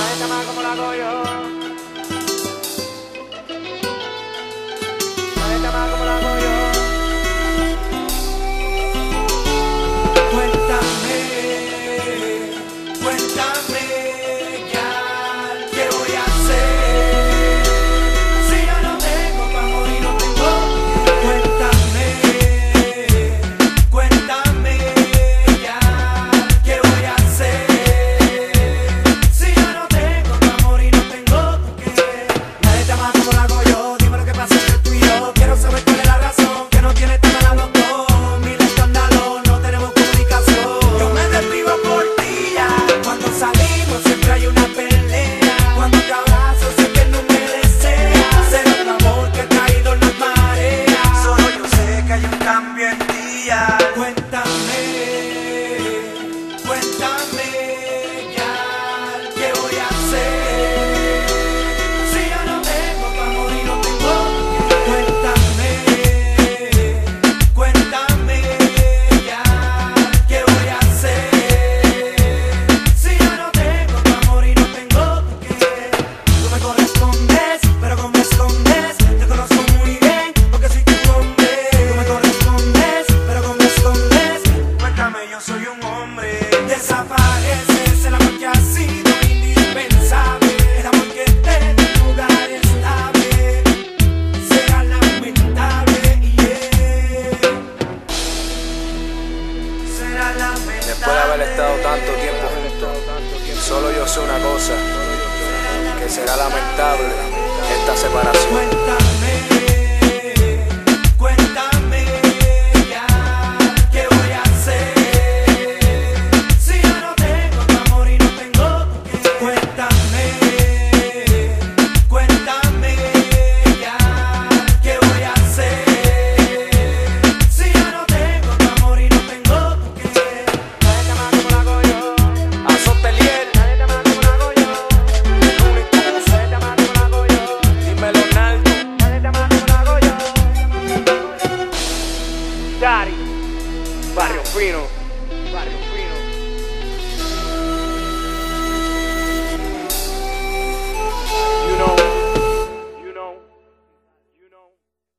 Ay, como la hago yo. Yeah. que será lamentable esta separación.